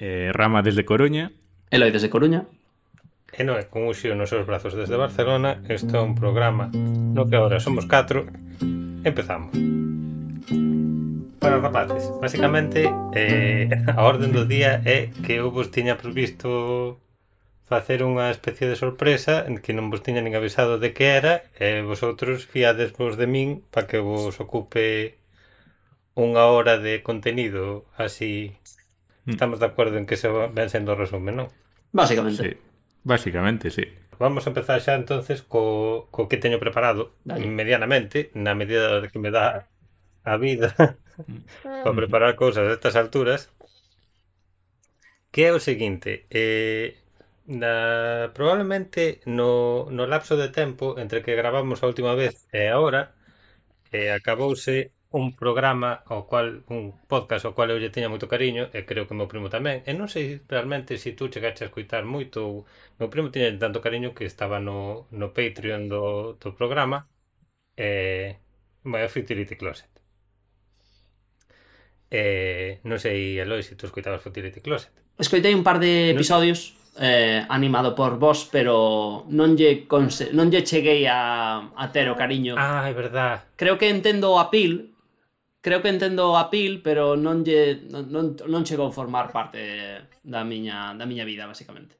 eh, Rama desde Coruña. Eloi desde Coruña. E non é con uxio nos seus brazos desde Barcelona Este é un programa no que agora somos 4 Empezamos Para rapaces, basicamente eh, a orden do día é que eu vos tiña previsto facer unha especie de sorpresa que non vos tiña nin avisado de que era e vosotros fiadesvos de min para que vos ocupe unha hora de contenido así Mm. Estamos de acordo en que se ven sendo o resumen, non? Básicamente. Sí. Básicamente, sí. Vamos a empezar xa entonces co, co que teño preparado Dale. medianamente, na medida que me dá a vida para preparar cousas a estas alturas. Que é o seguinte, eh, na, probablemente no, no lapso de tempo entre que gravamos a última vez e agora, eh, acabouse un programa ao cual un podcast ao cual eu lle teña moito cariño e creo que o meu primo tamén e non sei realmente se tú chegaste a escuitar moito ou meu primo tiña tanto cariño que estaba no, no Patreon do, do programa e vai a Futility Closet e non sei Eloi se tú escuitabas Futility Closet Escoitei un par de episodios no... eh, animado por vos, pero non lle, non lle cheguei a, a ter o cariño. Ah, é verdad. Creo que entendo o apil creo que entendo a pil, pero non lle non, non, non chegou a formar parte da miña da miña vida, basicamente.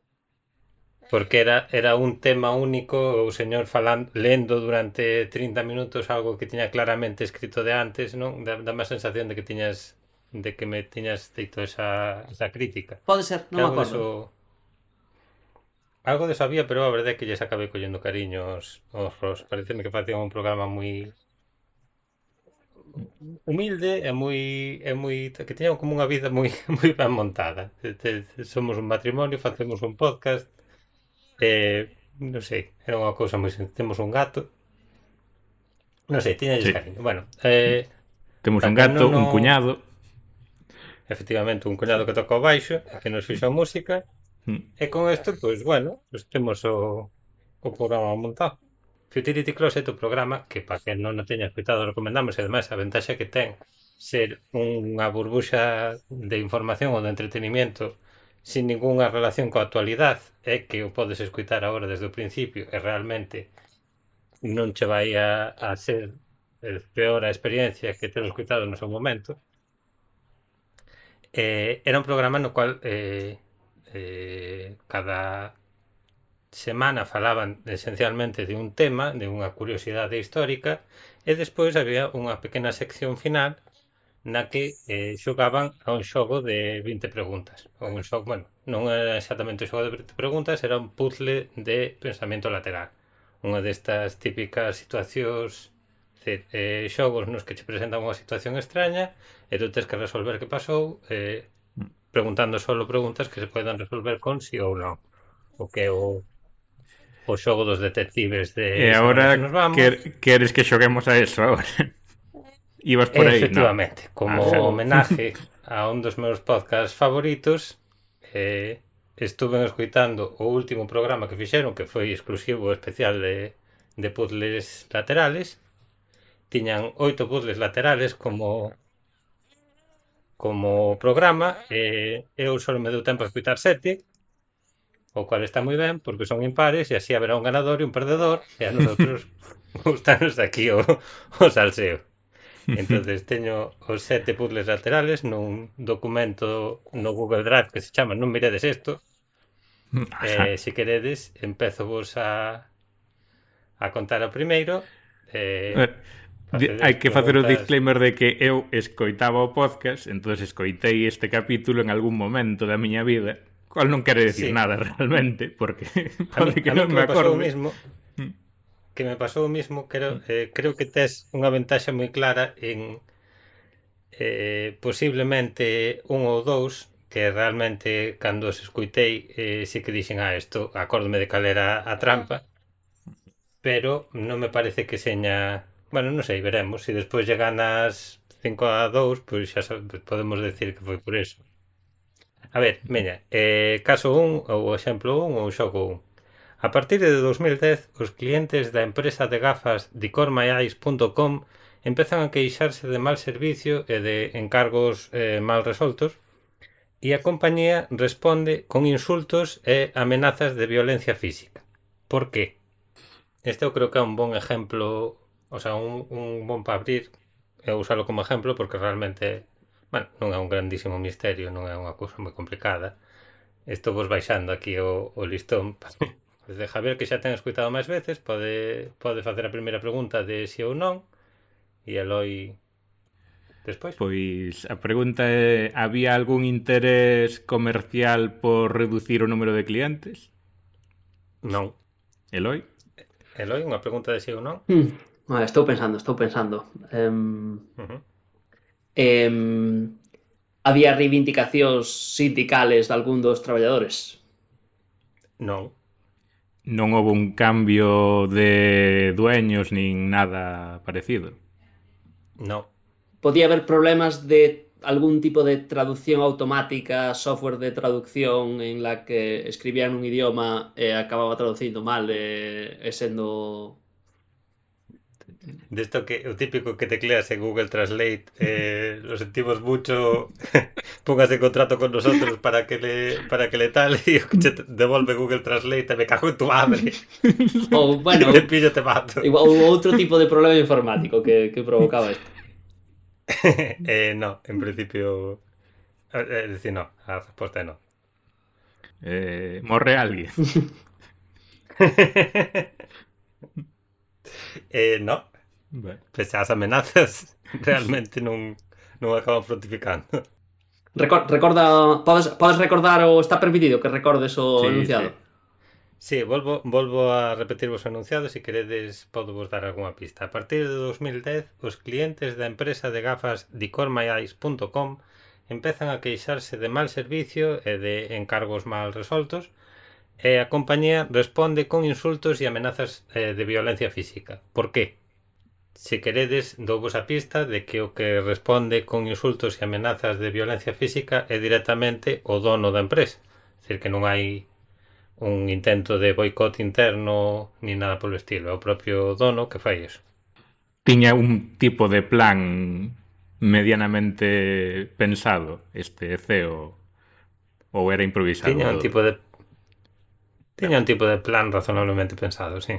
Porque era era un tema único, o señor falando lendo durante 30 minutos algo que tiña claramente escrito de antes, non? Dá, dá má sensación de que tiñas de que me tiñas feito esa, esa crítica. Pode ser, non me acordo. Eso, algo de sabía, pero a verdade é que lles acabei collendo cariños aos Ross. Pareceme que facían un programa moi humilde e moi é moi que teñan como unha vida moi moi ben montada. Somos un matrimonio, facemos un podcast. Eh, non sei, era unha cousa moi temos un gato. Non sei, tiña sí. cariño. Bueno, eh temos un gato, no, un cuñado. Efectivamente, un cuñado que toca o baixo, que nos fixo a música. Mm. E con isto, pois, pues, bueno, pues, temos o, o programa montado. Futility Closet, o programa, que para que non o teña escutado recomendamos, e ademais a ventaxa que ten ser unha burbuxa de información ou de entretenimento sin ningunha relación coa actualidade é que o podes escutar agora desde o principio e realmente non che vai a, a ser eh, peor a experiencia que ter escutado no seu momento. Eh, era un programa no cual eh, eh, cada semana falaban esencialmente de un tema, de unha curiosidade histórica, e despois había unha pequena sección final na que eh, xogaban a un xogo de 20 preguntas. Ou un xogo, bueno, non era exactamente un xogo de 20 preguntas, era un puzzle de pensamento lateral. Unha destas típicas situacións de, eh, xogos nos que che presentan unha situación extraña e tú tens que resolver que pasou eh, preguntando solo preguntas que se poden resolver con sí ou non. O que é o, o xogo dos detectives de E agora nos vamos. Quer, queres que xoguemos a eso agora? Ibas por aí, Efectivamente, no? como ah, homenaje a un dos meus podcasts favoritos, eh, estuve escuitando o último programa que fixeron, que foi exclusivo especial de, de puzzles laterales. Tiñan oito puzzles laterales como como programa, eh, eu só me deu tempo a escutar sete, O cual está moi ben, porque son impares e así haberá un ganador e un perdedor e a nosotros gustanos aquí o, o salseo. entonces teño os sete puzzles laterales nun documento no Google Drive que se chama Non miredes isto. eh, se queredes, empezo vos a, a contar o primeiro. Eh, hai que facer o disclaimer de que eu escoitaba o podcast, entonces escoitei este capítulo en algún momento da miña vida cual non quere decir sí. nada realmente, porque pode que non me, me acorde. Mismo, mm. que me pasou o mismo, creo, mm. eh, creo que tes unha ventaxa moi clara en eh, posiblemente un ou dous que realmente cando os escuitei eh, si que dixen a ah, isto, acórdome de cal era a trampa pero non me parece que seña bueno, non sei, veremos, se si despois lle ganas 5 a 2 pois xa podemos decir que foi por eso. A ver, meña, eh, caso 1 ou exemplo 1 ou xogo 1. A partir de 2010, os clientes da empresa de gafas dicormaiais.com empezan a queixarse de mal servicio e de encargos eh, mal resoltos e a compañía responde con insultos e amenazas de violencia física. Por qué? Este eu creo que é un bon exemplo, o sea, un, un bon para abrir e usalo como exemplo porque realmente bueno, non é un grandísimo misterio, non é unha cousa moi complicada. Estou vos baixando aquí o, o listón. Desde Javier, que xa ten escuitado máis veces, pode, pode facer a primeira pregunta de si ou non. E Eloi despois? Pois a pregunta é había algún interés comercial por reducir o número de clientes? Non. Eloi? Eloi, unha pregunta de si ou non? Mm. Ah, estou pensando, estou pensando. Um... Uh -huh eh, había reivindicacións sindicales de algún dos traballadores? Non. Non houve un cambio de dueños nin nada parecido. Non. Podía haber problemas de algún tipo de traducción automática, software de traducción en la que escribían un idioma e acababa traducindo mal eh, e eh, sendo De esto que o típico que tecleas en Google Translate, eh, lo sentimos mucho, póngase en contrato con nosotros para que le para que le tal y o devolve Google Translate e me cago en tu madre. ou, bueno, te pillo te mato. igual, ou outro tipo de problema informático que, que provocaba isto. eh, no, en principio eh, es decir, no, a resposta é no. Eh, morre alguén? Eh, no. Ben. Pese ás amenazas, realmente non, non acaban fructificando. Recor recorda, podes, podes recordar o está permitido que recordes o sí, enunciado? Sí. sí, volvo, volvo a repetir vos o se si queredes podo vos dar algunha pista. A partir de 2010, os clientes da empresa de gafas dicormyeyes.com empezan a queixarse de mal servicio e de encargos mal resoltos, e a compañía responde con insultos e amenazas eh, de violencia física. Por qué? Se queredes, douvos a pista de que o que responde con insultos e amenazas de violencia física é directamente o dono da empresa. É Decir, que non hai un intento de boicot interno ni nada polo estilo. É o propio dono que fai iso. Tiña un tipo de plan medianamente pensado este CEO ou era improvisado? Tiña un tipo de Tiña un tipo de plan razonablemente pensado, sí.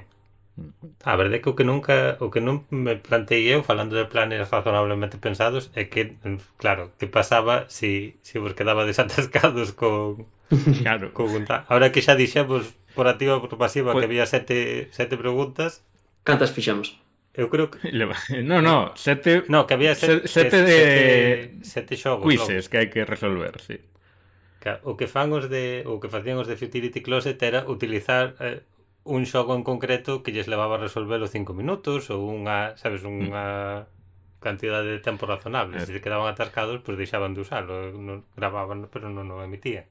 Mm. A verdade é que o que nunca o que non me plantei eu falando de planes razonablemente pensados é que claro, que pasaba se si, si vos quedaba desatascados con claro. con un Ahora que xa dixemos por activa por pasiva pues, que había sete, sete preguntas, cantas fixemos? Eu creo que No, no, sete No, que había sete, sete, sete de sete, sete xogos, quizzes logo. que hai que resolver, sí. O que fan os de o que facían os de Futility Closet era utilizar eh, un xogo en concreto que lles levaba a resolverlo cinco minutos ou unha, sabes, unha cantidade de tempo razonable. Eh. Se quedaban atascados, pois pues, deixaban de usalo, non, gravaban, pero non o emitían.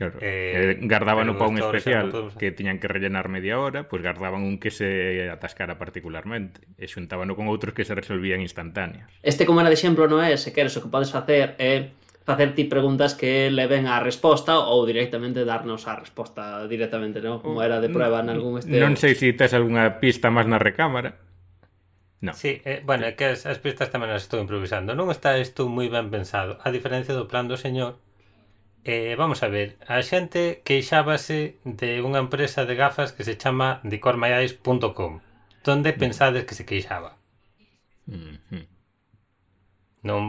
Claro. Eh, eh gardábano para un especial podemos... que tiñan que rellenar media hora, pois pues gardaban un que se atascara particularmente e xuntábano con outros que se resolvían instantáneos. Este como era de exemplo non é, se queres o que podes facer é eh facer ti preguntas que leven a resposta ou directamente darnos a resposta directamente, non? Como era de prueba en algún este... Non sei se si tes algunha pista máis na recámara. No. Sí, eh, bueno, é que as, as pistas tamén as estou improvisando. Non está isto moi ben pensado. A diferencia do plan do señor, eh, vamos a ver, a xente queixábase de unha empresa de gafas que se chama decormayais.com. Donde mm. pensades que se queixaba? Mm -hmm. Non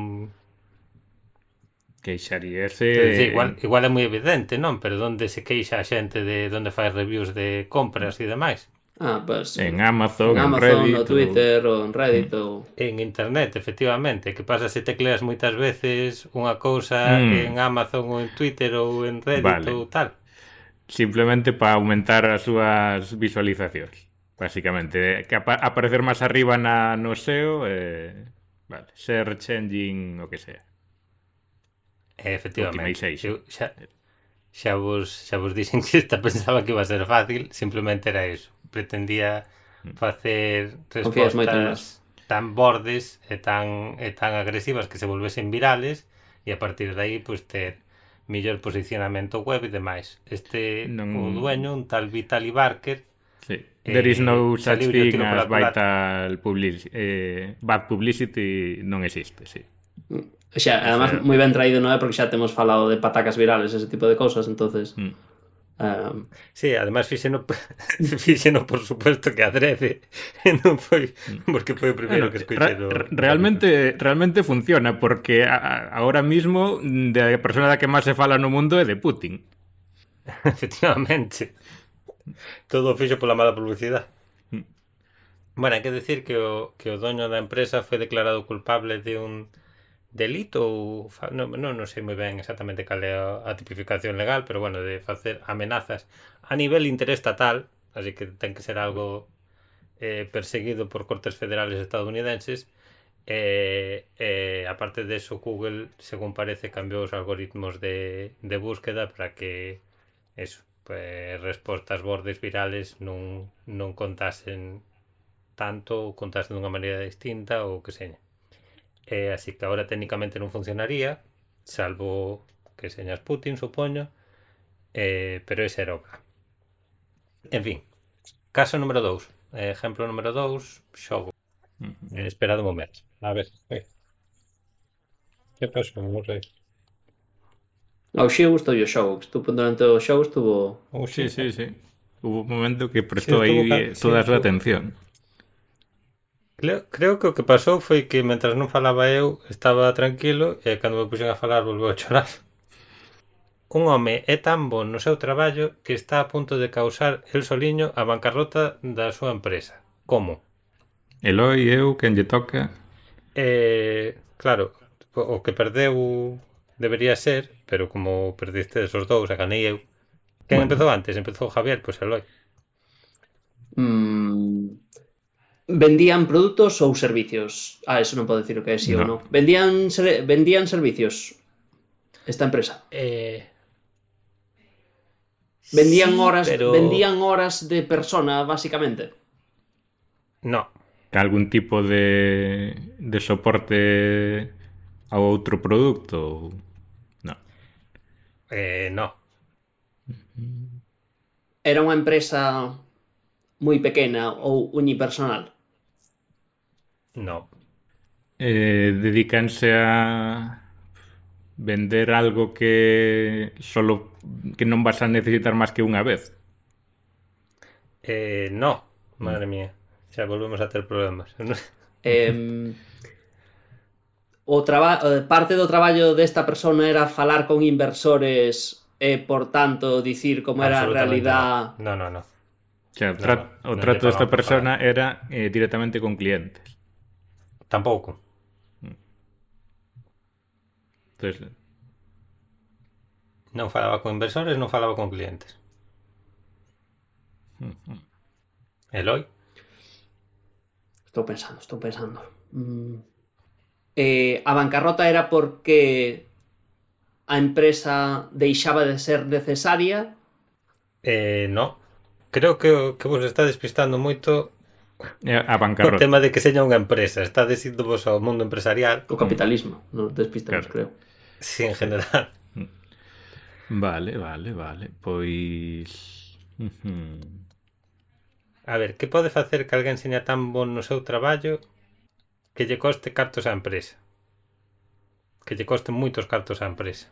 Queixaríase... Dizer, igual, igual é moi evidente, non? Pero onde se queixa a xente de onde fai reviews de compras e demais? Ah, pues, en Amazon, en, Amazon, en Reddit, no Twitter ou en Reddit ou en internet, efectivamente, que pasa se tecleas moitas veces unha cousa mm. en Amazon ou en Twitter ou en Reddit vale. ou tal. Simplemente para aumentar as súas visualizacións, basicamente, eh, que apa aparecer máis arriba na no SEO, eh, vale, search engine o que sea. E efectivamente, eu xa, xa, vos, xa vos dixen que esta pensaba que iba a ser fácil, simplemente era eso. Pretendía mm. facer respostas tan bordes e tan, e tan agresivas que se volvesen virales e a partir de aí pues, ter mellor posicionamento web e demais. Este non... o dueño, un tal Vitaly Barker, Sí. Eh, There is no eh, such thing as vital publicity, eh, bad publicity non existe, sí. Xa, además, moi ben traído, non é? Porque xa temos falado de patacas virales, ese tipo de cousas, entonces... Mm. Um... Sí, además fixeno fixeno por suposto que adrede non foi mm. porque foi o primeiro que escoitei do... realmente realmente funciona porque a, a, ahora mismo da persona da que máis se fala no mundo é de Putin. Efectivamente. Todo fixo pola mala publicidade. Mm. Bueno, hai que decir que o, que o doño da empresa foi declarado culpable de un delito ou fa... non, non, non sei moi ben exactamente cal é a tipificación legal, pero bueno, de facer amenazas a nivel interestatal, así que ten que ser algo eh, perseguido por cortes federales estadounidenses, eh, eh, aparte de eso, Google, según parece, cambiou os algoritmos de, de búsqueda para que eso, pues, respostas bordes virales non, non contasen tanto ou contasen dunha maneira distinta ou que seña. Eh, así que ahora técnicamente non funcionaría, salvo que señas Putin, supoño, eh, pero ese era o plan. En fin, caso número 2, eh, exemplo número 2, xogo. Mm -hmm. eh, esperado un momento. A ver, eh. que pasou, non sei. Ao xe gustou o xogo, estuvo durante o xogo estuvo... Oh, sí, sí, sí. Hubo un momento que prestou sí, aí toda a atención. Creo, creo que o que pasou foi que mentras non falaba eu estaba tranquilo e cando me puxen a falar volveu a chorar. Un home é tan bon no seu traballo que está a punto de causar el soliño a bancarrota da súa empresa. Como? Eloi, eu, quen lle toca? Eh, claro, o que perdeu debería ser, pero como perdiste esos dous, a ganei eu. Quen bueno. empezou antes? Empezou Javier, pois pues Eloi. Mm, vendían produtos ou servicios? Ah, eso non podo decir o que si sí no. ou non. Vendían, vendían servicios esta empresa? Eh... Vendían sí, horas, pero... vendían horas de persona, basicamente. No. Algún tipo de, de soporte a outro produto? No. Eh, no. Era unha empresa moi pequena ou unipersonal? No. Eh, dedícanse a vender algo que solo que non vas a necesitar máis que unha vez. Eh, no, madre mía. Xa volvemos a ter problemas. eh, o traba eh, parte do traballo desta persona era falar con inversores e, por tanto, dicir como era a realidad... No, no, no. no. O, sea, tra no, o trato desta persona era eh, directamente con clientes. Tampouco. Entonces, non falaba con inversores, non falaba con clientes. Uh -huh. Eloi? Estou pensando, estou pensando. Mm. Eh, a bancarrota era porque a empresa deixaba de ser necesaria? Eh, no. creo que, que vos está despistando moito a bancarrota. O tema de que seña unha empresa, está desindo vos ao mundo empresarial. O capitalismo, non despistamos, claro. creo. Sí, en general. Mm. Vale, vale, vale. Pois... A ver, que pode facer que alguén seña tan bon no seu traballo que lle coste cartos á empresa? Que lle coste moitos cartos á empresa.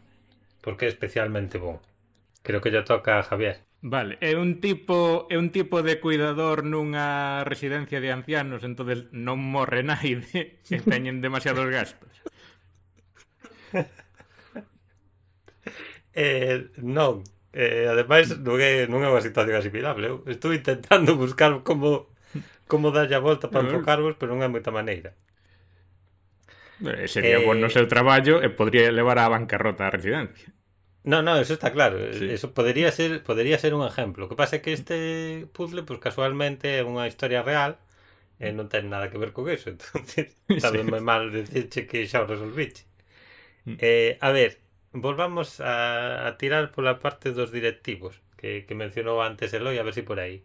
Porque é especialmente bon. Creo que lle toca a Javier. Vale, é un tipo é un tipo de cuidador nunha residencia de ancianos, entonces non morre naide e teñen demasiados gastos. eh, non, eh, ademais non é, non é unha situación asimilable. Eu estou intentando buscar como como darlle a volta para enfocarvos, pero non é moita maneira. Eh, sería eh... bon no seu traballo e podría levar á bancarrota a residencia. No, no, eso está claro. Sí. Eso podería ser, podería ser un exemplo. O que pasa é que este puzzle, pues casualmente é unha historia real eh, mm. e non ten nada que ver con eso. Entonces, sabe sí. moi mal decirche que xa o resolviche. Mm. Eh, a ver, volvamos a, a tirar pola parte dos directivos que, que mencionou antes Eloi, a ver si por aí.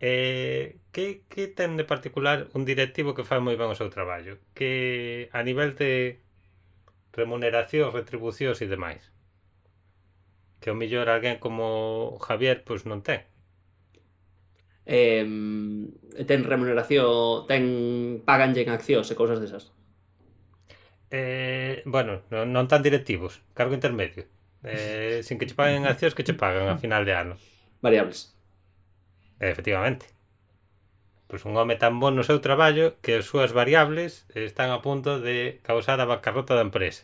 Eh, que, que ten de particular un directivo que fai moi ben o seu traballo? Que a nivel de remuneración, retribucións e demais? que o mellor alguén como Javier pois non ten. Eh, ten remuneración, ten paganlle en accións e cousas desas. Eh, bueno, non, non tan directivos, cargo intermedio. Eh, sin que che paguen accións que che pagan a final de ano. Variables. Eh, efectivamente. Pois un home tan bon no seu traballo que as súas variables están a punto de causar a bancarrota da empresa.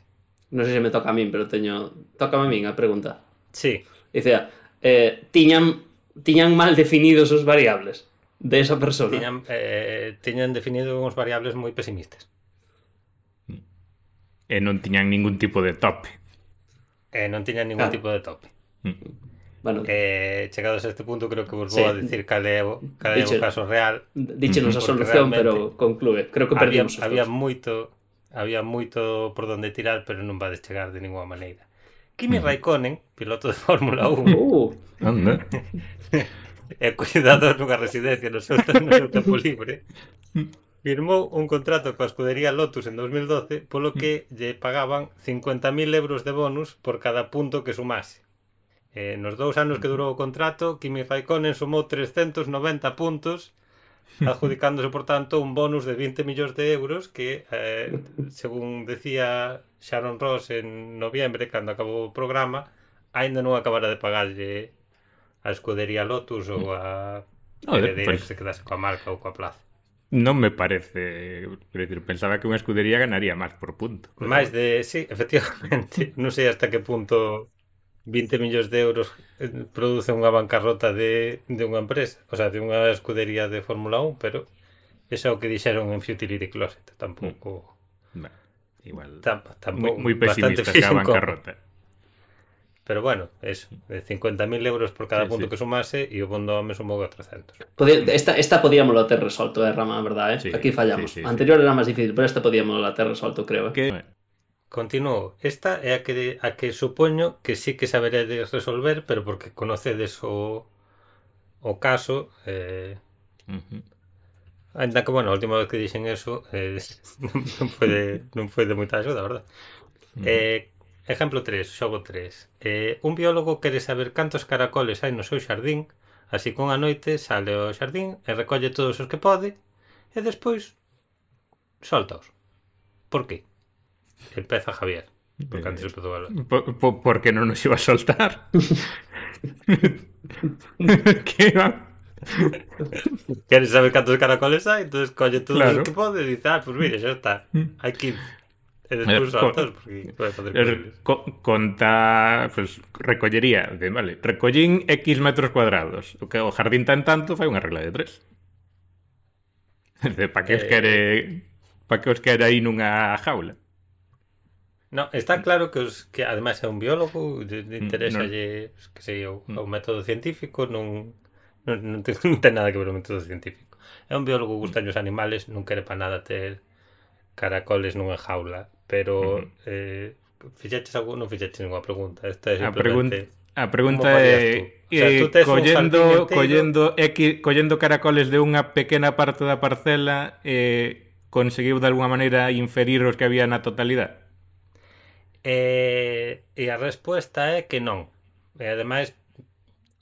Non sei se me toca a min, pero teño... Tócame a min a pregunta. Sí. Dicía, eh, tiñan, tiñan mal definidos os variables de esa persona. Tiñan, eh, tiñan definido uns variables moi pesimistas. E non tiñan ningún tipo de tope. E non tiñan ningún ah. tipo de tope. Mm. Bueno, que chegados a este punto creo que vos vou a decir cal é cal é o caso real. Díchenos a solución, pero conclúe. Creo que había, perdíamos os Había moito había moito por donde tirar, pero non va a chegar de ninguna maneira. Kimi Raikkonen, piloto de Fórmula 1. Uh, anda. e cuidador nunha residencia no seu, no seu tempo libre. Firmou un contrato coa escudería Lotus en 2012 polo que mm. lle pagaban 50.000 euros de bonus por cada punto que sumase. Eh, nos dous anos que mm. durou o contrato, Kimi Raikkonen sumou 390 puntos adjudicándose, por tanto, un bonus de 20 millóns de euros que, eh, según decía Sharon Ross en noviembre, cando acabou o programa, aínda non acabara de pagarlle a escudería Lotus ou a ah, eh, Heredero pues... que se quedase coa marca ou coa plaza. Non me parece, quero dicir, pensaba que unha escudería ganaría máis por punto. Máis de, sí, efectivamente, non sei hasta que punto 20 millóns de euros eh, produce unha bancarrota de, de unha empresa, o sea, de unha escudería de Fórmula 1, pero eso é o que dixeron en Futility Closet, tampouco... Mm. Igual, tam, tampouco moi, pesimista pesimistas que a bancarrota. Pero bueno, es 50.000 euros por cada sí, punto sí. que sumase e o bondo home sumou a 300. Podía, esta, esta podíamoslo ter resolto, eh, Rama, verdad, eh? Sí, Aquí fallamos. Sí, sí, Anterior sí. era máis difícil, pero esta podíamoslo ter resolto, creo. Eh? Que Continuo. esta é a que, a que supoño que sí que saberedes resolver, pero porque conocedes o, o caso, eh, uh -huh. Ainda que, bueno, a última vez que dixen eso eh, non, foi non foi de moita axuda, verdad? Mm. Eh, exemplo 3, xogo 3. Eh, un biólogo quere saber cantos caracoles hai no seu xardín, así que unha noite sale ao xardín e recolle todos os que pode e despois soltaos. Por que? Empeza Javier. Porque eh, antes empezou a... Por, por, porque non nos iba a soltar. que va... Queres saber cantos caracoles hai? Entonces colle todos claro. os que pode e dices, ah, pues mire, xa está. Hai 15. E despois saltas, porque pode facer er, co Conta, pues, recollería, de, vale, recollín X metros cuadrados. O que o jardín tan tanto fai unha regla de tres. De, pa que eh... os quere... Pa que os quere aí nunha jaula. No, está claro que os, que ademais é un biólogo, de, de mm, interesa no. lle, que sei eu, mm. o método científico, non non, non, ten, non ten nada que ver o método científico. É un biólogo que gusta mm. os animales, non quere para nada ter caracoles nunha jaula, pero uh -huh. eh, fixeches algo, non fixeches ninguna pregunta. Esta é simplemente... A, pregunta a pregunta é tú? O sea, eh, tú collendo, collendo, equi, collendo caracoles de unha pequena parte da parcela eh, conseguiu de alguma maneira inferir os que había na totalidade? E, e a resposta é que non. E ademais,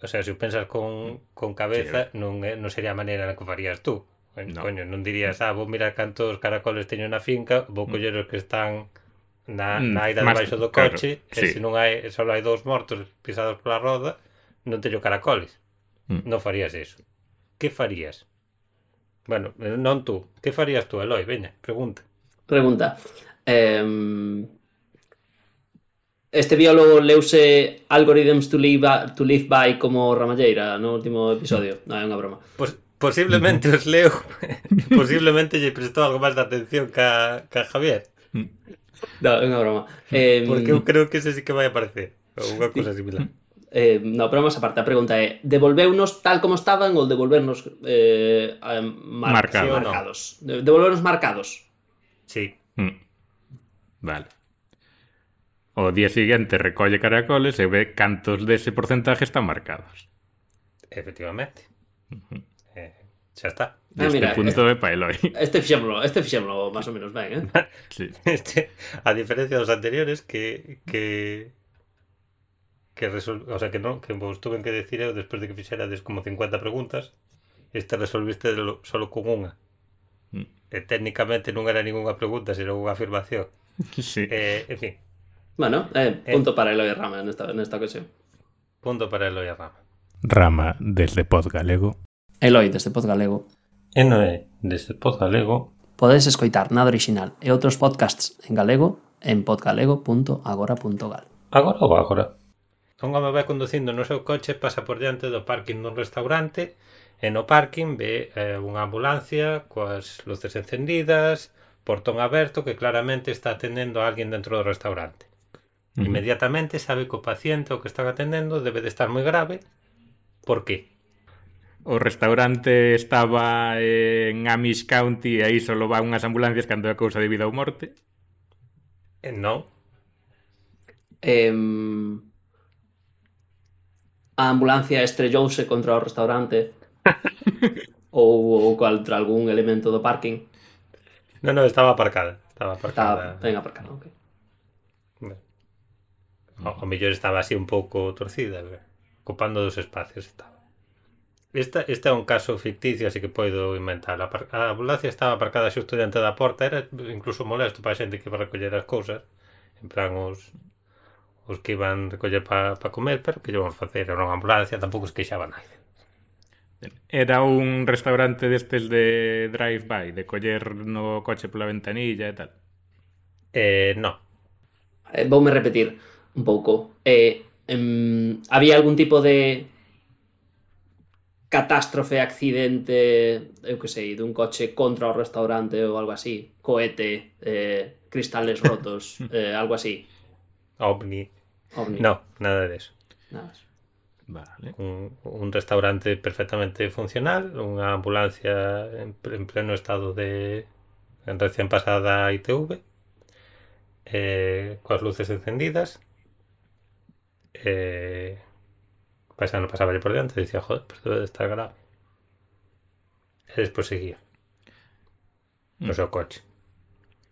o sea, se o pensas con, con cabeza, sí. non, eh, non sería a maneira na que farías tú. No. Coño, non dirías, ah, vou mirar cantos caracoles teño na finca, vou mm. coller os que están na, mm, na aida más, debaixo do coche, claro, sí. se non hai, só hai dous mortos pisados pola roda, non teño caracoles. Mm. Non farías eso. Que farías? Bueno, eh, non tú. Que farías tú, Eloi? Veña, pregunta. Pregunta. Eh, este biólogo leuse Algorithms to live, to live by como Ramalleira no último episodio. Non, é unha broma. Pos, posiblemente os leo posiblemente lle prestou algo máis de atención ca, ca Javier Non, é unha broma. Eh, porque eu creo que ese sí que vai aparecer ou unha cousa similar eh, no, pero máis aparte, a pregunta é devolveunos tal como estaban ou devolvernos eh, a- mar Marcado. marcados? De- Devolvernos marcados. sí, Mm. Vale. O día seguinte recolle caracoles e ve cantos dese porcentaje están marcados. Efectivamente. Eh, xa está. Ah, este mira, punto este, é para Eloi. Este fixémolo, este fixémolo máis ou menos ben, eh? sí. Este, a diferencia dos anteriores que que que resol... o sea, que non, que vos tuven que decir eu despois de que fixerades como 50 preguntas, este resolviste lo, solo con unha. Mm. E técnicamente non era ningunha pregunta, senón unha afirmación. Sí. Eh, en fin, Bueno, eh, eh. punto eh, para Eloy Rama en esta, en esta ocasión. Punto para Eloy Rama. Rama desde Pod Galego. Eloi desde Pod Galego. Enoe desde Pod Galego. Podes escoitar nada original e outros podcasts en galego en podgalego.agora.gal. Agora ou agora? Un home vai conducindo no seu coche, pasa por diante do parking dun restaurante e no parking ve eh, unha ambulancia coas luces encendidas, portón aberto que claramente está atendendo a alguén dentro do restaurante. Uh. Inmediatamente sabe que o paciente o que están atendendo debe de estar moi grave. Por qué? o restaurante estaba en Amish County e aí solo van unhas ambulancias cando é cousa de vida ou morte? Eh, non. Eh, a ambulancia estrellouse contra o restaurante ou, ou contra algún elemento do parking? Non, non, estaba aparcada. Estaba aparcada. Estaba ben aparcada, ok. O, o mellor estaba así un pouco torcida, copando dos espacios estaba. Esta, este é un caso ficticio, así que podo inventar. A, a ambulancia estaba aparcada xusto diante da porta, era incluso molesto para a xente que iba a recoller as cousas, en plan os, os que iban recoller para pa comer, pero que llevan facer, era unha ambulancia, tampouco se queixaba nada. Era un restaurante destes de drive-by, de coller no coche pola ventanilla e tal. Eh, no. Eh, voume repetir. Un pouco. Eh, em, había algún tipo de catástrofe, accidente, eu que sei, dun coche contra o restaurante ou algo así, cohete, eh, cristales rotos, eh, algo así. ovni, Ovni. no, nada de eso. Nada más. Vale. un, un restaurante perfectamente funcional, unha ambulancia en, en pleno estado de en recién pasada ITV, eh, coas luces encendidas, eh, pasa, no pasaba por delante, decía, joder, pues debe de estar grave. E despois seguía. Mm. No seu coche.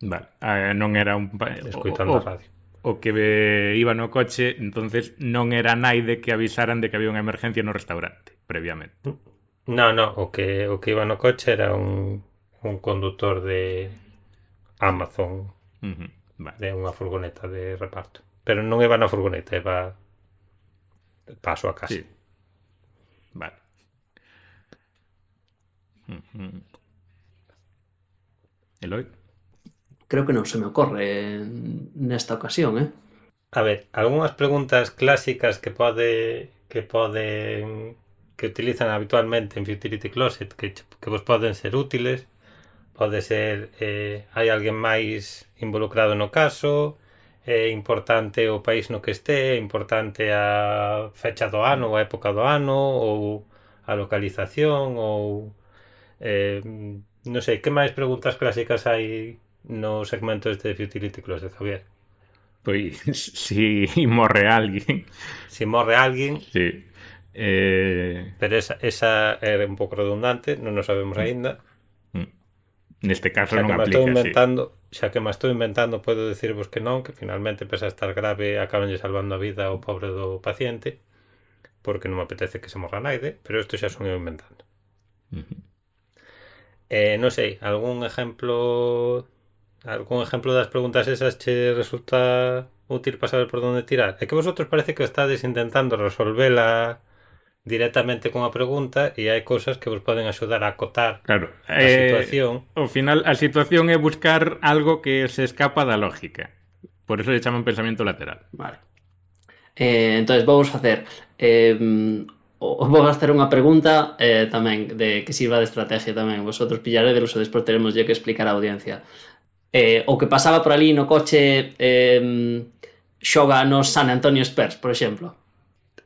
Vale, ah, non era un... Pa... Escuitando o, o, a radio. O que be... iba no coche, entonces non era naide que avisaran de que había unha emergencia no restaurante, previamente. No, no, o que, o que iba no coche era un, un conductor de Amazon, uh -huh. vale. de unha furgoneta de reparto. Pero non iba na furgoneta, iba paso a casa. Sí. Vale. Hmm, hmm. Eloy. Creo que non se me ocorre nesta ocasión, eh? A ver, algunhas preguntas clásicas que pode que poden que utilizan habitualmente en Futility Closet que, que vos poden ser útiles pode ser eh, hai alguén máis involucrado no caso é importante o país no que este, é importante a fecha do ano, a época do ano, ou a localización, ou... Eh, non sei, que máis preguntas clásicas hai no segmento este de Futility Closet, Javier? Pois, si morre alguén. Si morre alguén. Sí. Eh... Pero esa, esa é un pouco redundante, non o sabemos aínda. Neste caso xa non aplica, estou inventando, sí. Xa que me estou inventando, podo dicirvos que non, que finalmente, pese a estar grave, acabanlle salvando a vida ao pobre do paciente, porque non me apetece que se morra naide, pero isto xa son eu inventando. Uh -huh. eh, non sei, algún exemplo algún exemplo das preguntas esas che resulta útil para saber por onde tirar? É que vosotros parece que estades intentando resolvela directamente cunha pregunta e hai cousas que vos poden axudar a acotar claro. a eh, situación. Ao final, a situación é buscar algo que se escapa da lógica. Por eso le chaman pensamento lateral. Vale. Eh, entonces vamos facer eh, os vou facer unha pregunta eh, tamén de que sirva de estrategia tamén. Vosotros pillaredelos e despois teremos que explicar á audiencia. Eh, o que pasaba por ali no coche eh, xoga no San Antonio Spurs, por exemplo.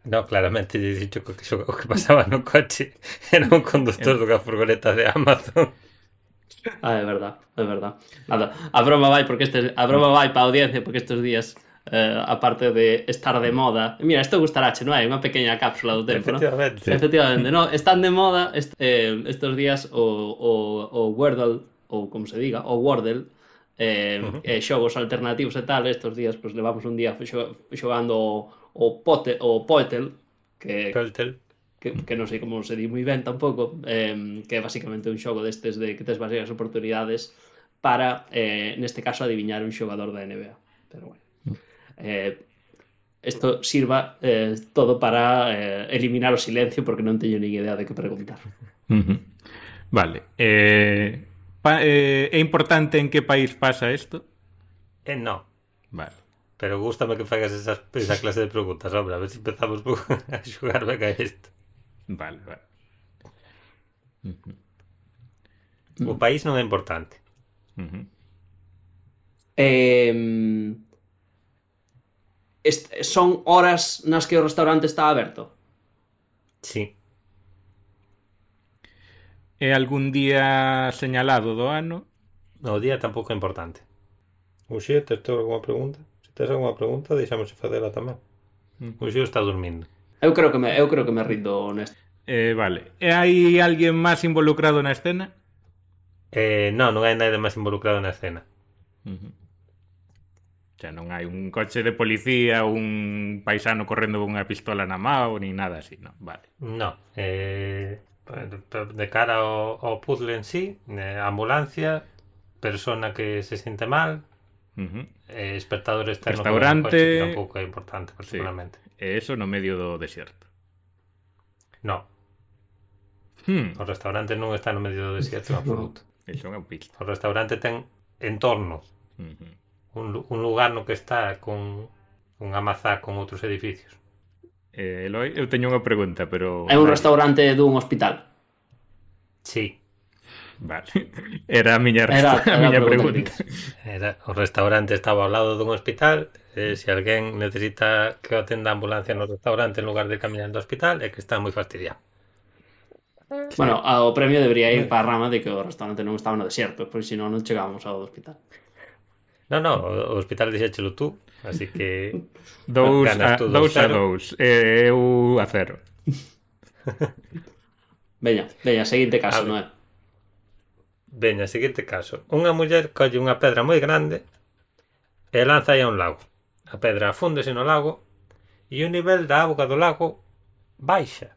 No, claramente lle dixo que xo, o que pasaba no coche era un conductor dunha furgoneta de Amazon. Ah, é verdad, é verdad. Nada, a broma vai porque este, a broma vai para a audiencia porque estes días eh, a parte de estar de moda. Mira, isto gustarache, non hai unha pequeña cápsula do tempo, non? Efectivamente. Efectivamente, no, están de moda est, eh, estes días o, o, o Wordle, ou como se diga, o Wordle, eh, uh -huh. eh, xogos alternativos e tal, estes días pois pues, levamos un día xo, xogando o, pote, o Poetel, que, que, que non sei como se di moi ben tampouco, eh, que é basicamente un xogo destes de que tes varias oportunidades para, eh, neste caso, adiviñar un xogador da NBA. Pero bueno. Eh, isto sirva eh, todo para eh, eliminar o silencio porque non teño nin idea de que preguntar. Uh -huh. Vale. Eh, pa, eh, é importante en que país pasa isto? Eh, no. Vale. Pero gustame que fagas esas, esa clase de preguntas, hombre, a ver se si empezamos a xogar ben a isto. Vale, vale. Uh -huh. O país non é importante. Uh -huh. Eh, son horas nas que o restaurante está aberto? Sí. É algún día señalado do ano? No, o día tampouco é importante. Uxe, te estou alguma pregunta? Tes alguma pregunta, deixamos facela tamén. Mm. O xeo está dormindo. Eu creo que me, eu creo que me rindo neste. Eh, vale. E hai alguén máis involucrado na escena? Eh, non, non hai nada máis involucrado na escena. Uh -huh. Xa non hai un coche de policía, un paisano correndo con unha pistola na mão, ni nada así, non? Vale. Non. Eh, de cara ao, ao puzzle en sí, eh, ambulancia, persona que se sente mal, Uh -huh. eh, espectador externo restaurante tampouco é importante particularmente sí. e eso no medio do deserto no hmm. o restaurante non está no medio do deserto en absoluto eso é un pista o restaurante ten entorno. uh -huh. un, un lugar no que está con un amazá con outros edificios eh, Eloi, eu teño unha pregunta pero é un restaurante dun hospital Sí. Vale. Era a miña, era, era a miña pregunta. pregunta. Era, o restaurante estaba ao lado dun hospital, eh, se alguén necesita que o atenda a ambulancia no restaurante en lugar de caminar do hospital, é que está moi fastidiado. Bueno, ao premio debería ir para a rama de que o restaurante non estaba no deserto, porque pois senón non chegábamos ao hospital. No, no, o hospital dixéchelo tú, así que... Dous a, tú, dous, a dous, eh, eu a cero. veña, veña, seguinte caso, Noé. Veña, seguinte caso. Unha muller colle unha pedra moi grande e lanza aí a un lago. A pedra afúndese no lago e o nivel da auga do lago baixa.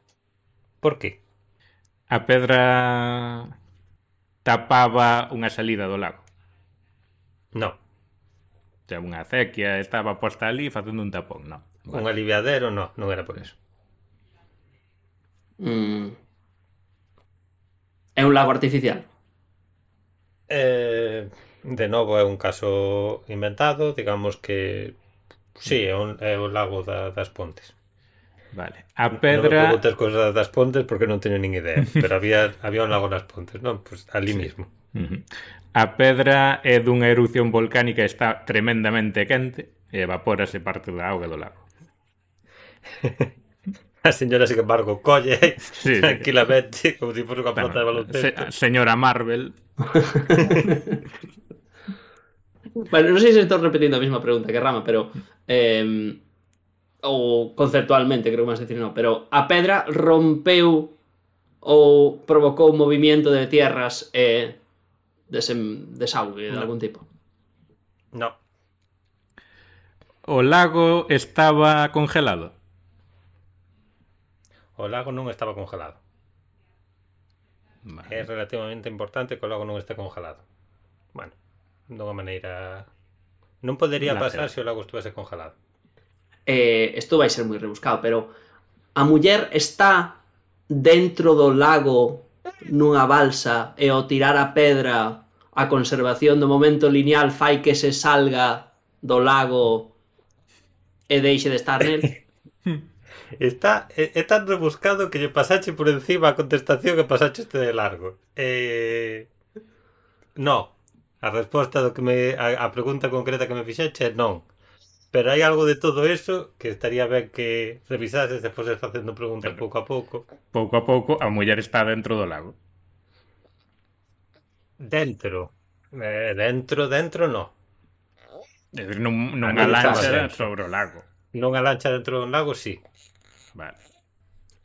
Por que? A pedra tapaba unha salida do lago. Non. Era unha acequia, estaba posta ali facendo un tapón, non. Vale. Un aliviadero, non, non era por eso. Mm. É un lago artificial? Eh, de novo é un caso inventado, digamos que sí, é, un, é o lago da, das Pontes. Vale. A pedra... Non me preguntes cousas das Pontes porque non teño nin idea, pero había, había un lago nas Pontes, non? Pois pues ali sí. mismo. Uh -huh. A pedra é dunha erupción volcánica está tremendamente quente e evapórase parte da auga do lago. A señora, sin embargo, colle sí, tranquilamente, como se si fose unha pelota bueno, de baloncesto. Se, señora Marvel, bueno, non sei se estou repetindo a mesma pregunta que Rama, pero... Eh, ou conceptualmente, creo que máis decir non, pero a pedra rompeu ou provocou un movimento de tierras e eh, desem, desaugue de no. algún tipo? No. O lago estaba congelado? O lago non estaba congelado. Vale. É relativamente importante que o lago non este congelado. Bueno, dunha maneira... Non podería La pasar se o lago estuvese congelado. Eh, isto vai ser moi rebuscado, pero a muller está dentro do lago nunha balsa e ao tirar a pedra a conservación do momento lineal fai que se salga do lago e deixe de estar nel. Está, é, é tan rebuscado que lle pasache por encima a contestación que pasache este de largo. Eh, no. A resposta do que me a, a pregunta concreta que me fixeche é non. Pero hai algo de todo eso que estaría ben que revisases e foses facendo preguntas pouco a pouco. Pouco a pouco a muller está dentro do lago. Dentro. Eh, dentro, dentro no. É dicir, nun, nunha lancha sobre o lago. Non a lancha dentro do lago, sí. Vale.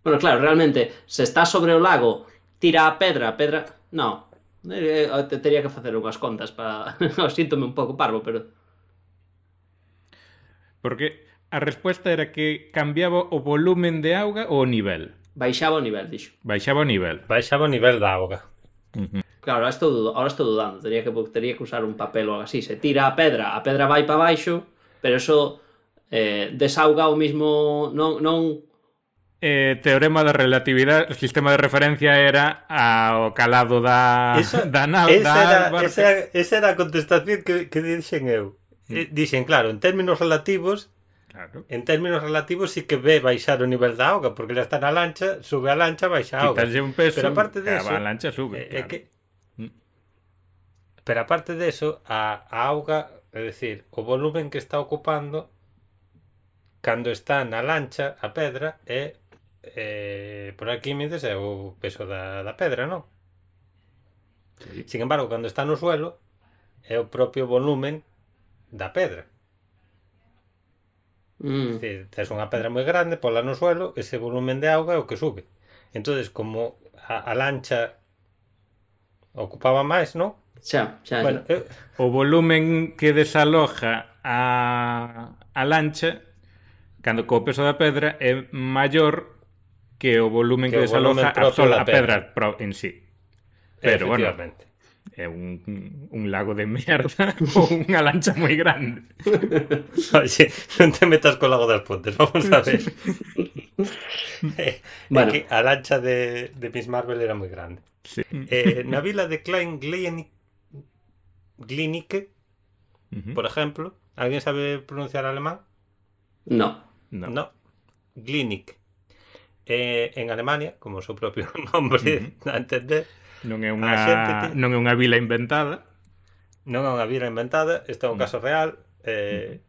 Bueno, claro, realmente, se está sobre o lago, tira a pedra, a pedra... No, eh, eh te teria que facer unhas contas para... o síntome un pouco parvo, pero... Porque a resposta era que cambiaba o volumen de auga ou o nivel. Baixaba o nivel, dixo. Baixaba o nivel. Baixaba o nivel da auga. Uh -huh. Claro, ahora estou, ahora estou dudando. Tería que, tería que usar un papel ou algo así. Se tira a pedra, a pedra vai para baixo, pero eso eh, desauga o mismo... Non, non eh, teorema da relatividade, o sistema de referencia era ah, ao calado da esa, da nave, esa, da era, barca. esa, esa era a contestación que, que dixen eu. Mm. Eh, dixen, claro, en términos relativos Claro. En términos relativos sí que ve baixar o nivel da auga, porque ela está na lancha, sube a lancha, baixa a auga. Quitarse un peso, Pero aparte de eso, a lancha sube, eh, eh, claro. que... Mm. Pero aparte de eso, a, a auga, é dicir, o volumen que está ocupando cando está na lancha a pedra é eh, por Arquímedes é o peso da, da pedra, non? Sí. Sin embargo, cando está no suelo, é o propio volumen da pedra. Mm. Se tes unha pedra moi grande, pola no suelo, ese volumen de auga é o que sube. entonces como a, a lancha ocupaba máis, non? Xa, xa. Bueno, xa. Eu... O volumen que desaloja a, a lancha cando co peso da pedra é maior que o volumen Que que, desaloja a, a pedra en sí. Pero, bueno, é un, un lago de merda ou unha lancha moi grande. Oye, non te metas co lago das Pontes, vamos a ver. Eh, Bueno. é que a lancha de, de Miss Marvel era moi grande. Sí. Eh, na vila de Klein Glienicke, por exemplo, alguén sabe pronunciar alemán? No. No. No. Glienik. eh, en Alemania, como o seu propio nombre uh -huh. a entender. Non é unha te... non é unha vila inventada. Non é unha vila inventada, isto é un uh -huh. caso real. Eh, uh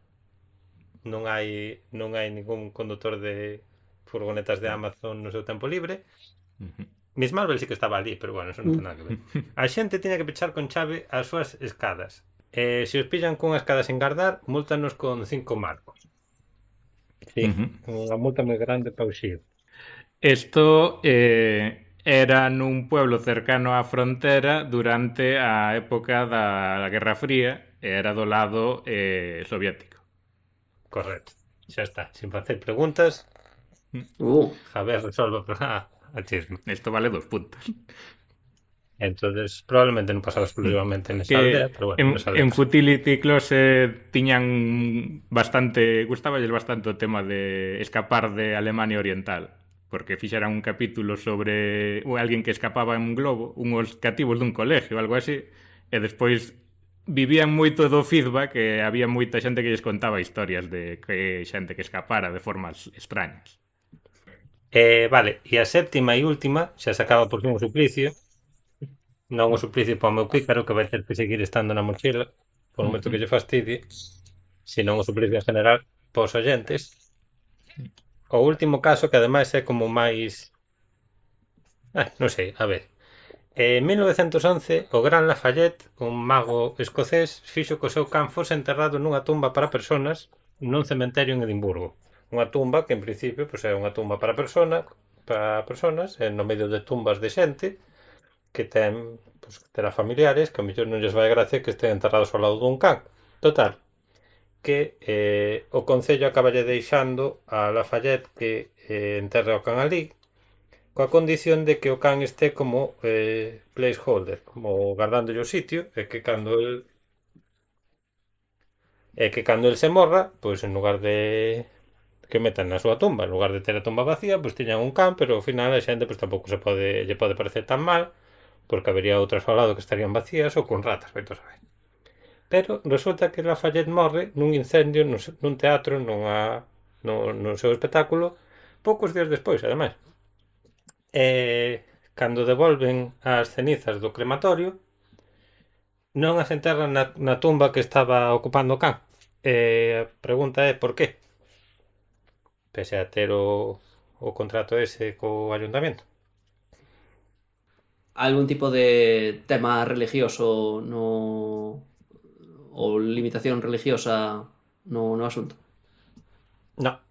-huh. non hai non hai ningún conductor de furgonetas de Amazon no seu tempo libre. Uh -huh. Miss Marvel sí que estaba ali, pero bueno, eso non ten nada que ver. Mm. A xente tiña que pechar con chave as súas escadas. Eh, se os pillan cunha escada sen guardar, multanos con cinco marcos. Sí, uh -huh. unha multa moi grande para o xir. Esto eh, era nun pueblo cercano á frontera durante a época da Guerra Fría e era do lado eh, soviético. Correcto. Xa está, sin facer preguntas, Uh, Javier resolve a, a chisme. Isto vale dos puntos. Entonces, probablemente non pasaba exclusivamente nesa aldea, pero bueno, en, nesa aldea. en Futility Closet tiñan bastante, gustaballes bastante o tema de escapar de Alemania Oriental, porque fixeran un capítulo sobre o alguén que escapaba en un globo, unhos cativos dun colegio, algo así, e despois vivían moito do feedback e había moita xente que lles contaba historias de que xente que escapara de formas extrañas. Eh, vale, e a séptima e última, xa se acaba por fin o suplicio, non o suplicio para o meu pícaro que vai ter que seguir estando na mochila, por moito que lle fastidie, senón o suplicio en general os oyentes, O último caso que ademais é como máis... Ah, non sei, a ver. En 1911, o gran Lafayette, un mago escocés, fixo que o seu can fose enterrado nunha tumba para personas nun cementerio en Edimburgo. Unha tumba que en principio pois, é unha tumba para persona, para personas, e no medio de tumbas de xente que ten, pois, terá familiares que a mellor non lles vai gracia que estén enterrados ao lado dun can. Total, que eh, o Concello acaballe deixando a Lafayette que eh, enterre o can ali coa condición de que o can este como eh, placeholder, como guardándolle o sitio, e que cando el e que cando el se morra, pois en lugar de que metan na súa tumba, en lugar de ter a tumba vacía, pois tiñan un can, pero ao final a xente pois tampouco se pode lle pode parecer tan mal, porque habería outras ao lado que estarían vacías ou con ratas, vai a saber pero resulta que Lafayette morre nun incendio nun, nun teatro, nunha, nun, nun seu espectáculo, poucos días despois, ademais. E cando devolven as cenizas do crematorio, non as enterran na, na tumba que estaba ocupando o can. E a pregunta é por qué? Pese a ter o, o contrato ese co ayuntamiento algún tipo de tema religioso no ou limitación religiosa no, no asunto? No.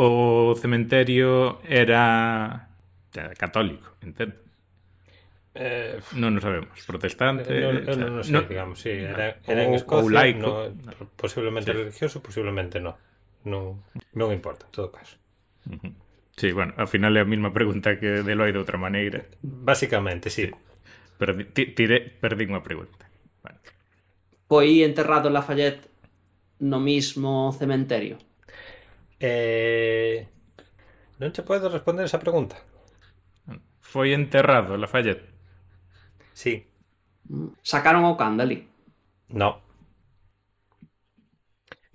O cementerio era, era católico, entendo. Eh, non o sabemos, protestante eh, non, non, non, non sei, no, digamos, sí, era, era en Escocia ou laico, no, no. posiblemente sí. religioso, posiblemente no. non, non importa, en todo caso uh. Sí, bueno, ao final é a mesma pregunta que de Loi de outra maneira Básicamente, sí, sí. Perdi, tire, perdín a pregunta vale. Foi enterrado en Lafayette no mismo cementerio. Eh, non che podo responder esa pregunta. Foi enterrado Lafayette. Sí. Sacaron o can dali. no.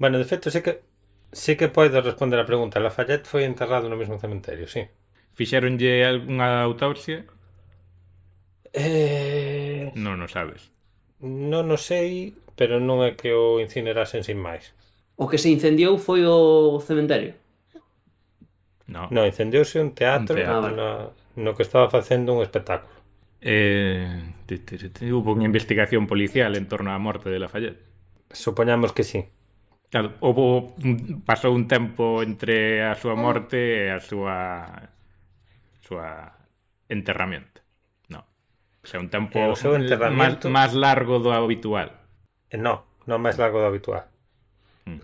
Bueno, de feito, sí que sí que podo responder a pregunta. Lafayette foi enterrado no mesmo cementerio, sí. Fixeronlle algunha autopsia? Eh, Non o sabes. Non o sei, pero non é que o incinerasen sin máis. O que se incendiou foi o cementerio? No, no incendiouse un teatro, un teatro. Na, no que estaba facendo un espectáculo. Eh, ti ti ti hubo unha investigación policial en torno á morte de Lafayette. Supoñamos que sí. Claro, houve, pasou un tempo entre a súa ah. morte e a súa súa enterramento. O sea, un tempo o seu enterramento... máis, máis largo do habitual. Eh, no, non máis largo do habitual. Mm.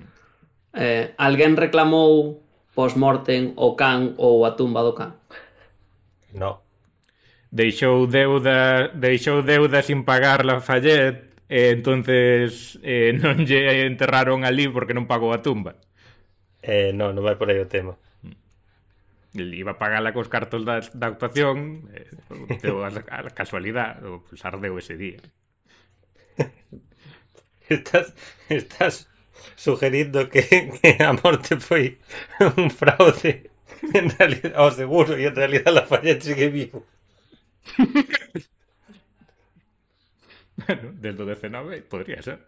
Eh, alguén reclamou post-mortem o can ou a tumba do can? No. Deixou deuda, deixou deuda sin pagar la e entonces eh, non lle enterraron ali porque non pagou a tumba. Eh, non, non vai por aí o tema. Iba a pagarla cos cartos da, da actuación, eh, pero a, a casualidade, o pues, ardeu ese día. Estás, estás sugerindo que, que a morte foi un fraude en realidad, ao seguro e en realidad Lafayette sigue vivo. Bueno, desde o 19 podría ser.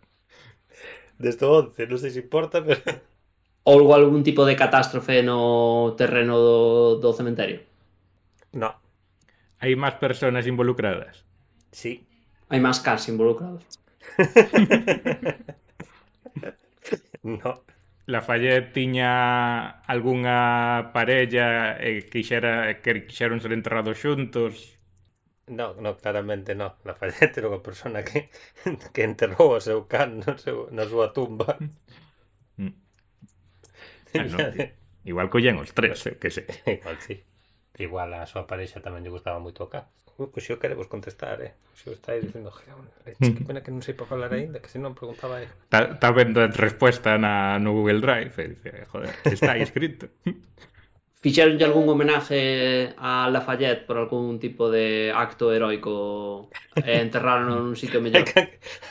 Desde o 11, non sei se importa, pero... Ou houve algún tipo de catástrofe no terreno do, do cementerio. No, Hai máis persoas involucradas. sí. Hai máis cars involucrados. No. Lafayette tiña algunha parella e quixera, que quixeron ser enterrados xuntos. No, no, claramente no. Lafayette era unha persona que, que enterrou o seu can no seu, na súa tumba. Mm. Ah, no, Igual collen os tres, eh, que sei. Igual, sí. Igual a súa parexa tamén lle gustaba moito o. Ui, pois eu queremos contestar, eh. Se o estáis dicindo, leche, que pena que non sei para falar aínda, que se non preguntaba ele. Está, está vendo a resposta na, no Google Drive e dice, joder, está aí escrito. fixeronlle algún homenaje a Lafayette por algún tipo de acto heroico e enterraron nun sitio mellor. Hai que,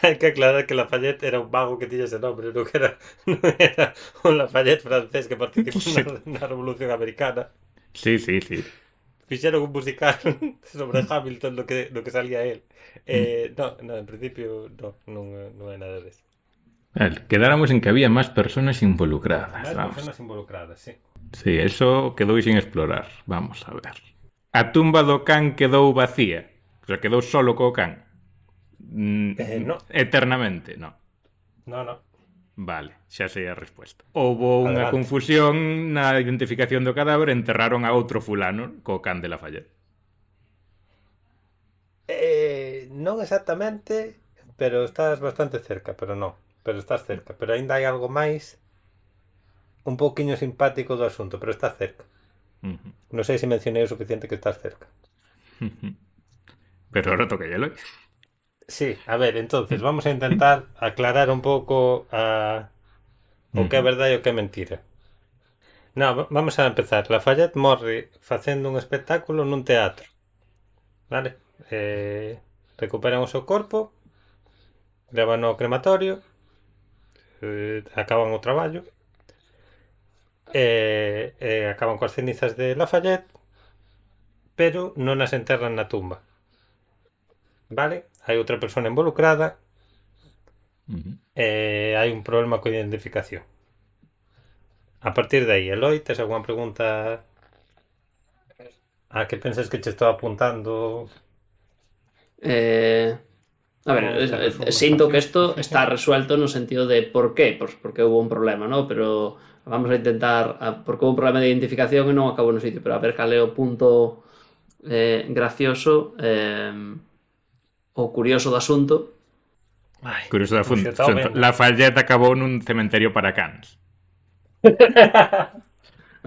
hai que aclarar que Lafayette era un vago que tiña ese nombre, non era, non era un Lafayette francés que participou sí. na, na Revolución Americana. Sí, sí, sí. Fixeron un musical sobre Hamilton do que, do que salía él. Mm. Eh, no, no, en principio no, non, non é nada deso. Quedáramos en que había máis personas involucradas. Máis personas involucradas, sí. Sí, eso quedou sin explorar. Vamos a ver. A tumba do can quedou vacía. O sea, quedou solo co can. Mm, eh, no. Eternamente, no. No, no. Vale, xa sei a resposta. Houbo unha confusión na identificación do cadáver, enterraron a outro fulano co can de Lafayette. Eh, non exactamente, pero estás bastante cerca, pero non pero estás cerca. Pero aínda hai algo máis un pouquiño simpático do asunto, pero estás cerca. Uh -huh. Non sei se mencionei o suficiente que estás cerca. Pero ahora toca hielo. Sí, a ver, entonces vamos a intentar aclarar un pouco a... o que é verdade e o que é mentira. No, vamos a empezar. Lafayette morre facendo un espectáculo nun teatro. Vale? Eh, recuperan o seu corpo, levan ao crematorio eh, acaban o traballo e, eh, eh, acaban coas cenizas de Lafayette pero non as enterran na tumba vale? hai outra persona involucrada uh -huh. e hai un problema coa identificación a partir de aí, Eloi, tes alguna pregunta a que pensas que che estou apuntando? Eh, A ver, eh, eh, siento que esto está resuelto en un sentido de por qué, pues porque hubo un problema, ¿no? Pero vamos a intentar, porque hubo un problema de identificación y no acabó en un sitio, pero a ver, jaleo punto eh, gracioso o curioso de asunto. Curioso de asunto. La falleta acabó en un cementerio para cans.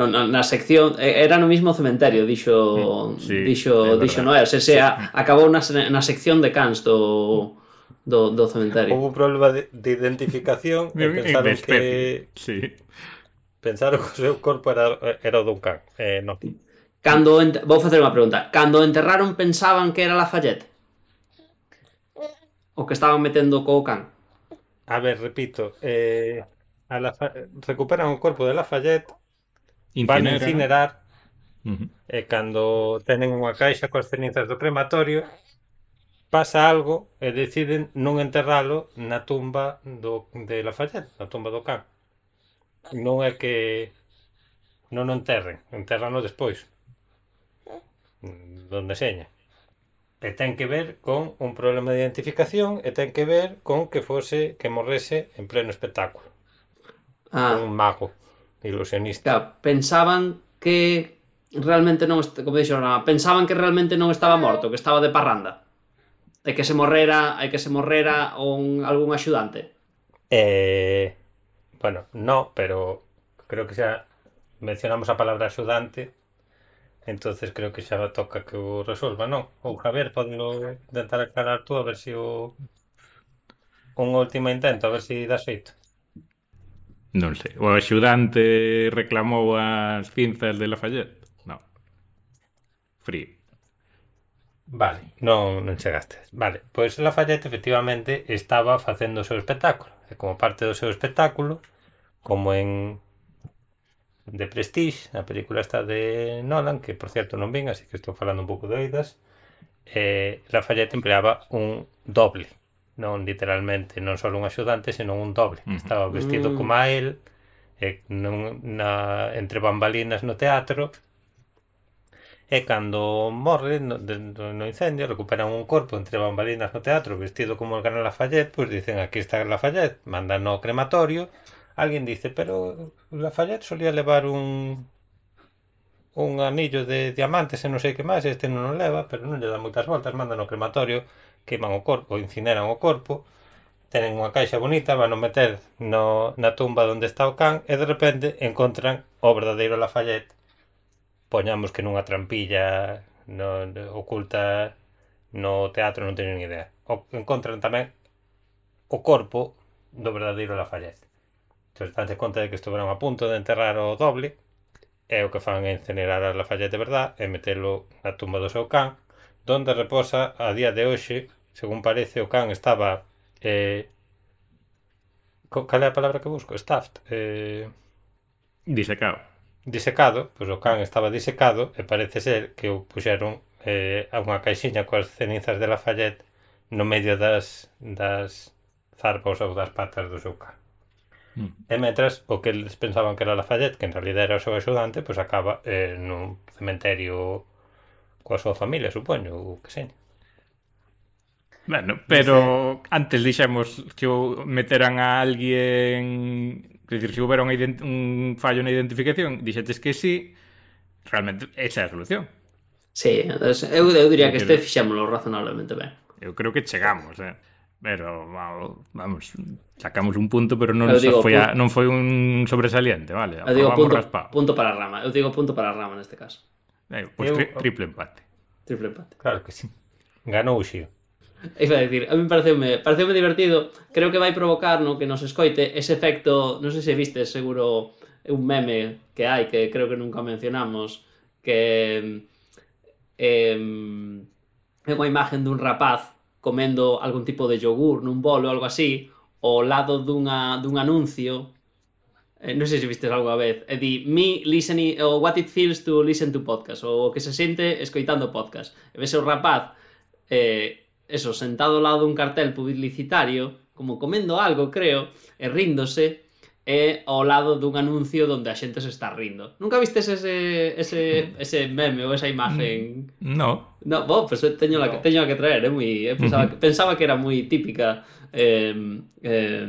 No, na sección era no mismo cementerio, dixo sí, dixo dixo Noé, se, se sí. a, acabou na, na sección de cans do do, do cementerio. Houve un problema de, de identificación e pensaron que sí. pensaron que o seu corpo era era o dun can, eh, non. Cando ent... vou facer unha pregunta. Cando enterraron pensaban que era Lafayette? O que estaban metendo co can? A ver, repito, eh, a la, recuperan o corpo de Lafayette Van incinerar uh eh, -huh. e cando tenen unha caixa coas cenizas do crematorio pasa algo e deciden non enterralo na tumba do, de Lafayette, na tumba do can. Non é que non o enterren, enterrano despois. Mm, donde seña e ten que ver con un problema de identificación e ten que ver con que fose que morrese en pleno espectáculo. Ah. Un mago ilusionista. Claro, pensaban que realmente non como dixeron, pensaban que realmente non estaba morto, que estaba de parranda. E que se morrera, e que se morrera un, algún axudante. Eh, bueno, no, pero creo que xa mencionamos a palabra axudante, entonces creo que xa toca que o resolva, non? Ou Javier, podelo intentar aclarar tú a ver se si o un último intento, a ver se si dá xeito. Non sei. O axudante reclamou as cinzas de Lafayette? Non. Frío. Vale, non, non chegastes. Vale, pois Lafayette efectivamente estaba facendo o seu espectáculo. E como parte do seu espectáculo, como en The Prestige, a película esta de Nolan, que por certo non vin, así que estou falando un pouco de oidas, eh, Lafayette empleaba un doble, non literalmente, non só un axudante, senón un doble. Uh. Estaba vestido mm. como a él, e non, na, entre bambalinas no teatro, e cando morre no, de, no incendio recuperan un corpo entre bambalinas no teatro vestido como el gran Lafayette, pois dicen aquí está Lafayette, mandan ao crematorio, alguén dice, pero Lafayette solía levar un un anillo de diamantes e non sei que máis, este non o leva, pero non lle dá moitas voltas, mandan ao crematorio, queiman o corpo, incineran o corpo, tenen unha caixa bonita, van a meter no, na tumba onde está o can e de repente encontran o verdadeiro Lafayette. Poñamos que nunha trampilla no, no, oculta no teatro, non teño ni idea. O, encontran tamén o corpo do verdadeiro Lafayette. Entón, danse conta de que estuveron a punto de enterrar o doble, e o que fan é incinerar a Lafayette de verdad e metelo na tumba do seu can, donde reposa a día de hoxe, según parece, o can estaba... Eh, cal é a palabra que busco? Stuffed. Eh... Disecado. Disecado, pois o can estaba disecado e parece ser que o puxeron eh, a unha caixinha coas cenizas de Lafayette no medio das, das zarpos ou das patas do seu can. Mm. E mentras, o que eles pensaban que era Lafayette, que en realidad era o seu axudante, pois acaba eh, nun cementerio coa súa familia, supoño, ou que sei. Bueno, pero antes dixemos que meteran a alguén que dicir, se houbera un, un fallo na identificación, dixetes que sí, realmente esa é a solución. Sí, eu, eu diría que este fixémoslo razonablemente ben. Eu creo que chegamos, eh? pero vamos, sacamos un punto, pero non, digo, foi, a, non foi un sobresaliente, vale? Eu digo punto, raspado. punto para a rama, eu digo punto para a rama neste caso. Eh, pois eu, tri triple empate. Triple empate. Claro que sí. Ganou o Xío. Iba a dicir, a mí pareceume, pareceume divertido, creo que vai provocar no que nos escoite ese efecto, non sei se viste, seguro un meme que hai que creo que nunca mencionamos que eh, é unha imagen dun rapaz comendo algún tipo de yogur nun bolo, ou algo así, ao lado dunha, dun anuncio Eh, non sei se vistes a vez. E di, me listening, o what it feels to listen to podcast, ou o que se sente escoitando podcast. E ves o rapaz, eh, eso, sentado ao lado dun cartel publicitario, como comendo algo, creo, e ríndose, e ao lado dun anuncio onde a xente se está rindo. Nunca vistes ese, ese, ese meme ou esa imaxe? Mm, no. No, bo, pues teño, la que, teño a que traer, é eh, moi... Eh, pensaba, pensaba que era moi típica eh, eh,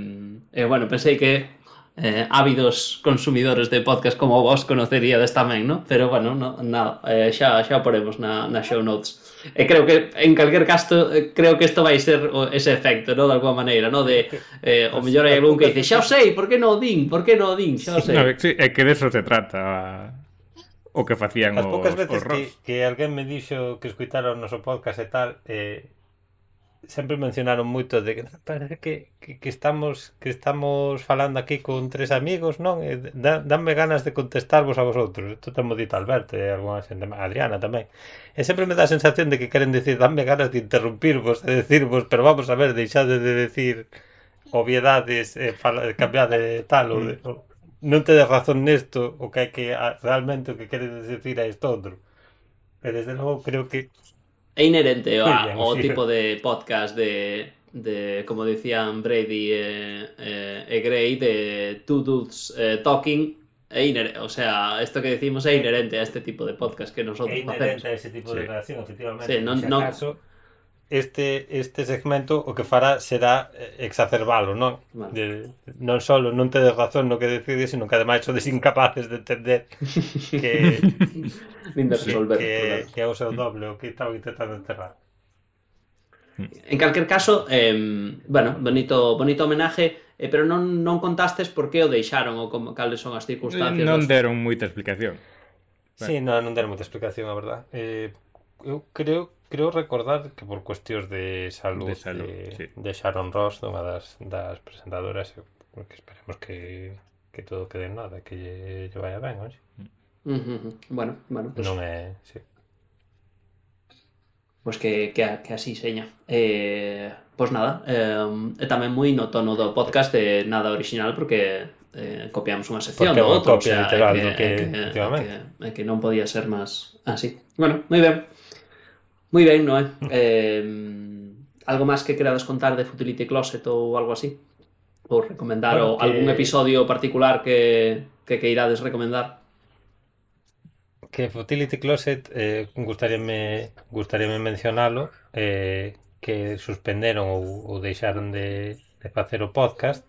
eh, bueno, pensei que eh, ávidos consumidores de podcast como vos conoceríades tamén, ¿no? Pero, bueno, no, nada, eh, xa, xa poremos na, na show notes. E eh, creo que, en calquer caso, eh, creo que isto vai ser o, ese efecto, ¿no? De alguma maneira, ¿no? De, eh, o mellor hai algún que dice, xa o sei, por que non o din? Por que non o din? Xa o sei. No, sí, é que de eso se trata o que facían As os, poucas veces os que, que alguén me dixo que escuitaron o noso podcast e tal, eh, sempre mencionaron moito de que parece que, que, que estamos que estamos falando aquí con tres amigos, non? E dan, danme ganas de contestarvos a vosotros. Isto temos dito Alberto e algunha xente, Adriana tamén. E sempre me dá a sensación de que queren decir, danme ganas de interrumpirvos e decirvos, pero vamos a ver, deixade de decir obviedades, eh, fala, cambiar de tal ou, de, ou non tedes razón nesto, o que é que realmente o que queres decir é isto outro. E desde logo creo que É inherente a, o sí. tipo de podcast de, de como decían Brady e, e, e Gray, de two dudes eh, talking, inherente, o sea, isto que decimos é inherente a este tipo de podcast que nosotros é inherente a ese tipo de Sí. reacción, efectivamente. Sí, Por si este este segmento o que fará será eh, exacerbalo, non? Vale. De, non só non tedes razón no que decides, sino que ademais sodes incapaces de entender que de resolver, que, que, que é o seu doble o que estaba intentando enterrar. En calquer caso, eh, bueno, bonito bonito homenaje, eh, pero non non contastes por que o deixaron ou como cales son as circunstancias. Non deron moita explicación. Sí, non, non deron moita explicación, a verdad. Eh, eu creo creo recordar que por cuestións de salud de, salud, de, sí. de Sharon Ross, unha das, das presentadoras, porque esperemos que, que todo quede en nada, que lle, lle vaya ben, non? Uh -huh. Bueno, bueno, pues... non é, sí. Pois pues que, que, que así seña. Eh, pois pues nada, eh, é tamén moi no tono do podcast de nada original porque eh, copiamos unha sección porque do outro, copia o sea, literal, que, que, que, que, que non podía ser máis así. Ah, bueno, moi ben. Moi ben, Noé. Eh, algo máis que querades contar de Futility Closet ou algo así? Ou recomendar Bueno, o que- algún episodio particular que, que queirades recomendar? Que Futility Closet eh, gustaríame, gustaríame mencionalo eh, que suspenderon ou, ou deixaron de, de facer o podcast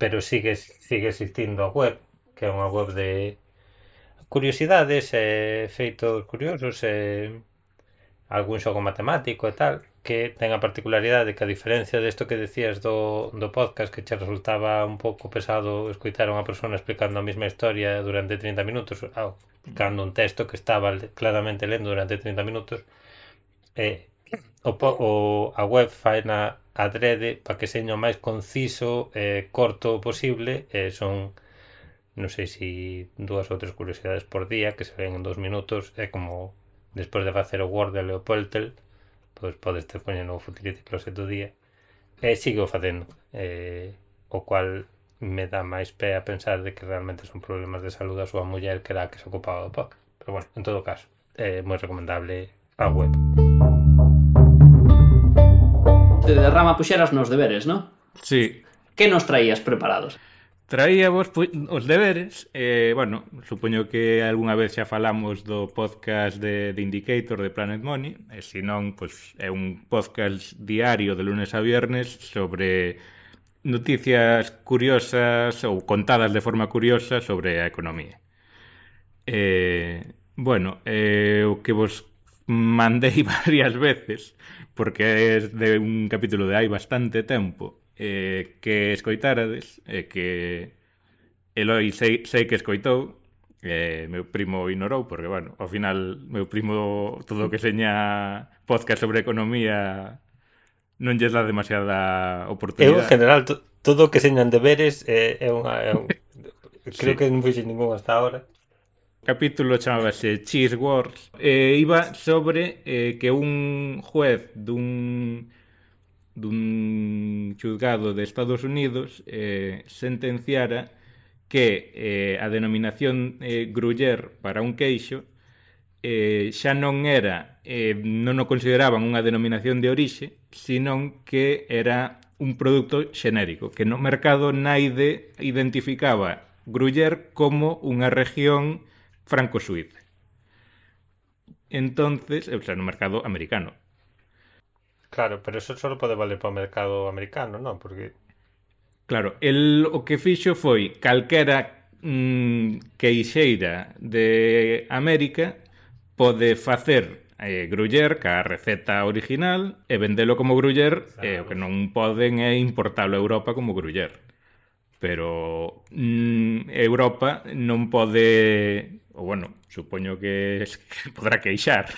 pero sigue, sigue existindo a web que é unha web de curiosidades e feitos curiosos e algún xogo matemático e tal, que ten a particularidade que a diferencia desto que decías do, do podcast que che resultaba un pouco pesado escoitar a unha persona explicando a mesma historia durante 30 minutos, ah, ao, explicando un texto que estaba claramente lendo durante 30 minutos, eh, o, o, a web fai na adrede para que seña o máis conciso e eh, corto posible, eh, son non sei se si dúas ou tres curiosidades por día que se ven en dos minutos, é eh, como despois de facer o Word de Leopoltel pois podes ter poñer o Futility Closet do día e sigo facendo eh, o cual me dá máis pé a pensar de que realmente son problemas de saúde a súa muller que era a que se ocupaba do podcast pero bueno, en todo caso, é eh, moi recomendable a web De derrama puxeras nos deberes, non? Sí. Que nos traías preparados? Traía vos os deberes, eh, bueno, supoño que algunha vez xa falamos do podcast de, de Indicator de Planet Money, e se non, pois, é un podcast diario de lunes a viernes sobre noticias curiosas ou contadas de forma curiosa sobre a economía. Eh, bueno, eh, o que vos mandei varias veces porque é de un capítulo de hai bastante tempo eh, que escoitarades e eh, que Eloi sei, sei que escoitou eh, meu primo ignorou porque, bueno, ao final meu primo todo o que seña podcast sobre economía non lles dá demasiada oportunidade. Eu, en general, todo o que señan deberes eh, é unha... É un... Creo sí. que non fixe ningún hasta ahora capítulo chamábase Cheese Wars e iba sobre eh, que un juez dun dun xuzgado de Estados Unidos eh, sentenciara que eh, a denominación eh, Gruyer para un queixo eh, xa non era, eh, non o consideraban unha denominación de orixe, sino que era un produto xenérico, que no mercado naide identificaba Gruyère como unha región franco-suíza. Entonces, o sea, no mercado americano. Claro, pero eso só pode valer para o mercado americano, non? Porque Claro, el o que fixo foi calquera mm, queixeira de América pode facer eh, gruyer ca receta original e vendelo como gruyer claro. e eh, o que non poden é importalo a Europa como gruyer Pero mm, Europa non pode o bueno, supoño que podrá queixar,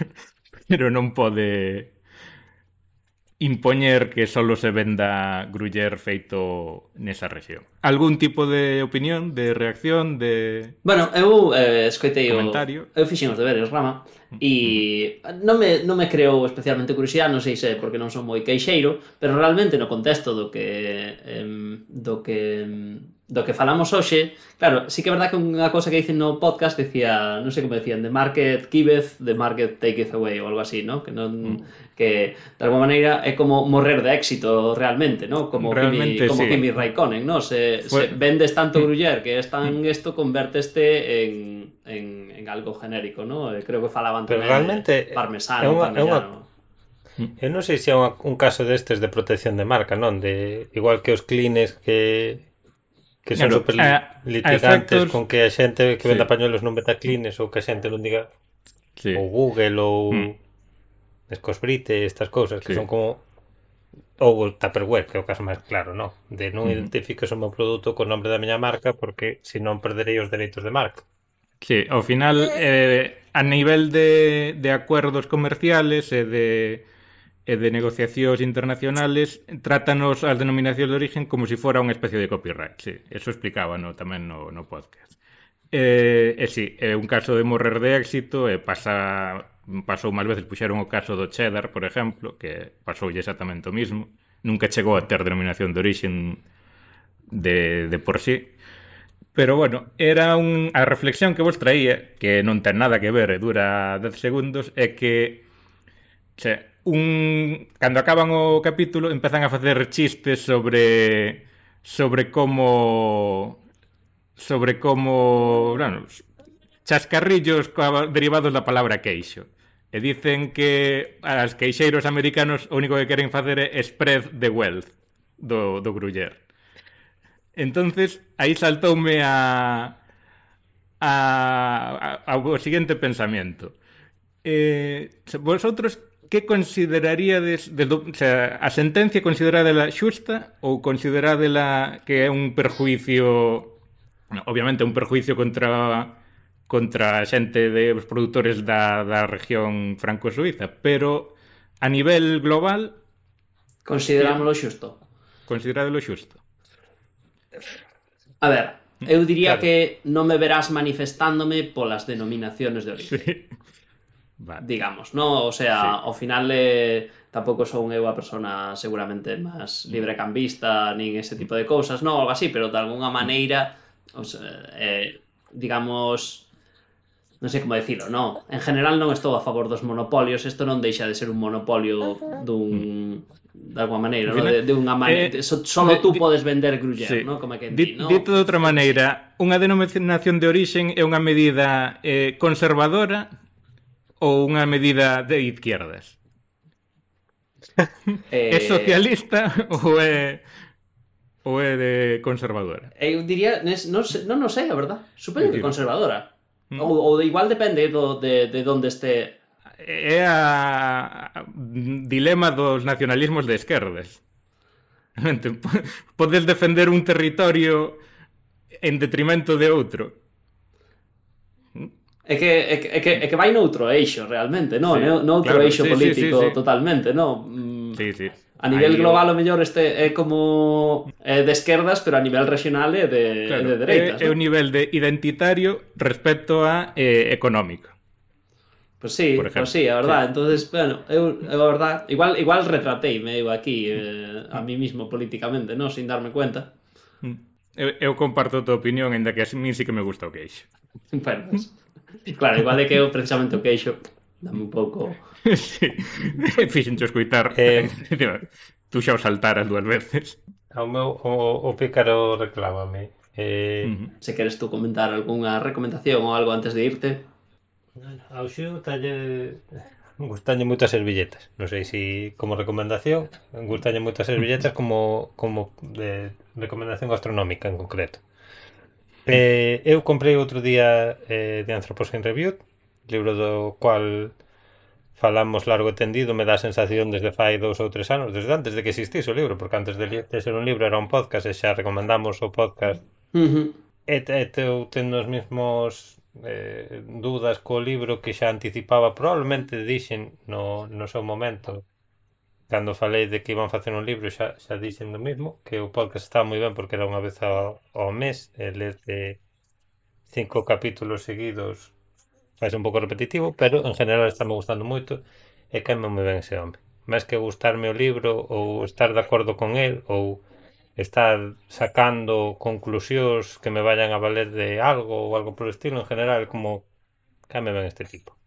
pero non pode impoñer que solo se venda gruller feito nesa región. Algún tipo de opinión, de reacción, de Bueno, eu eh, escoitei comentario. o eu fixen os deberes, Rama, mm. e non me, non me creou especialmente curiosidade, non sei se porque non son moi queixeiro, pero realmente no contexto do que eh, do que do que falamos hoxe, claro, sí que é verdad que unha cousa que dicen no podcast decía, non sei como decían, the market giveth, the market taketh away ou algo así, ¿no? Que non Mm. que de alguma maneira é como morrer de éxito realmente, ¿no? Como Realmente, Kimi, como sí. Kimi Raikkonen, ¿no? Se, Fue- se vendes tanto gruller que es tan esto, converteste en, en, en algo genérico, ¿no? Eh, Creo que falaban Pero tamén realmente parmesano, é unha- é unha-. Eu non sei se é unha, un caso destes de protección de marca, non? De igual que os clines que Que son claro, super a, litigantes efectos... con que a xente que venda sí. pañuelos non venda clines ou que a xente non diga sí. ou Google ou mm. Escosbrite, estas cousas que sí. son como ou o Tupperware, que é o caso máis claro, non? De non mm. identifiques o meu produto co nome da miña marca porque senón perderei os dereitos de marca. Sí, ao final eh, a nivel de, de acuerdos comerciales e eh, de e de negociacións internacionales trátanos as denominacións de origen como se si fora unha especie de copyright. Sí, eso explicaba no, tamén no, no podcast. E, eh, eh, sí, é un caso de morrer de éxito e eh, pasa pasou máis veces, puxeron o caso do cheddar, por exemplo, que pasoulle exactamente o mismo. Nunca chegou a ter denominación de origen de, de por sí. Pero bueno, era un, a reflexión que vos traía, que non ten nada que ver e dura 10 segundos, é que che, un cando acaban o capítulo empezan a facer chistes sobre sobre como sobre como, bueno, chascarrillos derivados da palabra queixo. E dicen que as queixeiros americanos o único que queren facer é spread the wealth do, do gruller. Entonces, aí saltoume a, a, a, a o seguinte pensamento. Eh, vosotros que consideraríades de, o sea, a sentencia consideradela xusta ou consideradela que é un perjuicio obviamente un perjuicio contra contra a xente de os produtores da, da región franco-suiza, pero a nivel global considerámoslo xusto. consideradelo xusto. A ver, eu diría claro. que non me verás manifestándome polas denominaciones de origen. Sí. Vale. Digamos, ¿no? O sea, sí. ao final eh, tampouco son eu a persona seguramente máis mm. librecambista nin ese tipo de cousas, non? Algo así, pero de alguna maneira, o sea, eh, digamos, non sei como decirlo, no. En general non estou a favor dos monopolios, isto non deixa de ser un monopolio dun mm. de alguma maneira, no? de, de unha maneira, eh, so, solo tú podes vender gruller, sí. no? como que di, no? Dito de outra maneira, unha denominación de orixen é unha medida eh, conservadora ou unha medida de izquierdas? Eh... É socialista ou é ou é de conservadora? Eu diría, non, non, non sei, a verdad. Supoño que conservadora. Mm. Ou, ou de igual depende do, de, de onde este... É a dilema dos nacionalismos de esquerdas. Podes defender un territorio en detrimento de outro É que, é que, é que, é que vai noutro eixo realmente, non? Sí, noutro claro, eixo sí, político sí, sí, sí. totalmente, non? Mm, sí, sí. A nivel Aí global, o mellor, este é como é de esquerdas, pero a nivel regional é de, claro, de dereitas. É, é un nivel de identitario respecto a eh, económico. Pois pues sí, pois pues sí, a verdad. Sí. entonces bueno, eu, eu a verdad, igual igual retrateime eu aquí eh, a mí mismo políticamente, non, sin darme cuenta. Mm. Eu, eu comparto a tua opinión, ainda que a mí sí que me gusta o queixo. Bueno, pues, Claro, igual é que eu precisamente o queixo dame un pouco... sí. Fixencho escuitar. Eh... Tú xa o saltaras dúas veces. O, meu, o, o pícaro reclámame. Eh... Se queres tú comentar algunha recomendación ou algo antes de irte. Ao xeo talle... Gustañe moitas servilletas. Non sei se si como recomendación, gustañe moitas servilletas como, como de recomendación gastronómica en concreto. Eh, eu comprei outro día eh, de Anthropocene Review, libro do cual falamos largo e tendido, me dá a sensación desde fai dous ou tres anos, desde antes de que existise o libro, porque antes de, de ser un libro era un podcast e xa recomendamos o podcast. Uh -huh. E, e eu tendo os mesmos eh, dudas co libro que xa anticipaba, probablemente dixen no, no seu momento cando falei de que iban facer un libro xa, xa dixen do mismo que o podcast estaba moi ben porque era unha vez ao, ao mes e ler de cinco capítulos seguidos faz un pouco repetitivo pero en general está me gustando moito e caime moi ben ese home. Máis que gustarme o libro ou estar de acordo con el ou estar sacando conclusións que me vayan a valer de algo ou algo polo estilo en general como caime ben este tipo.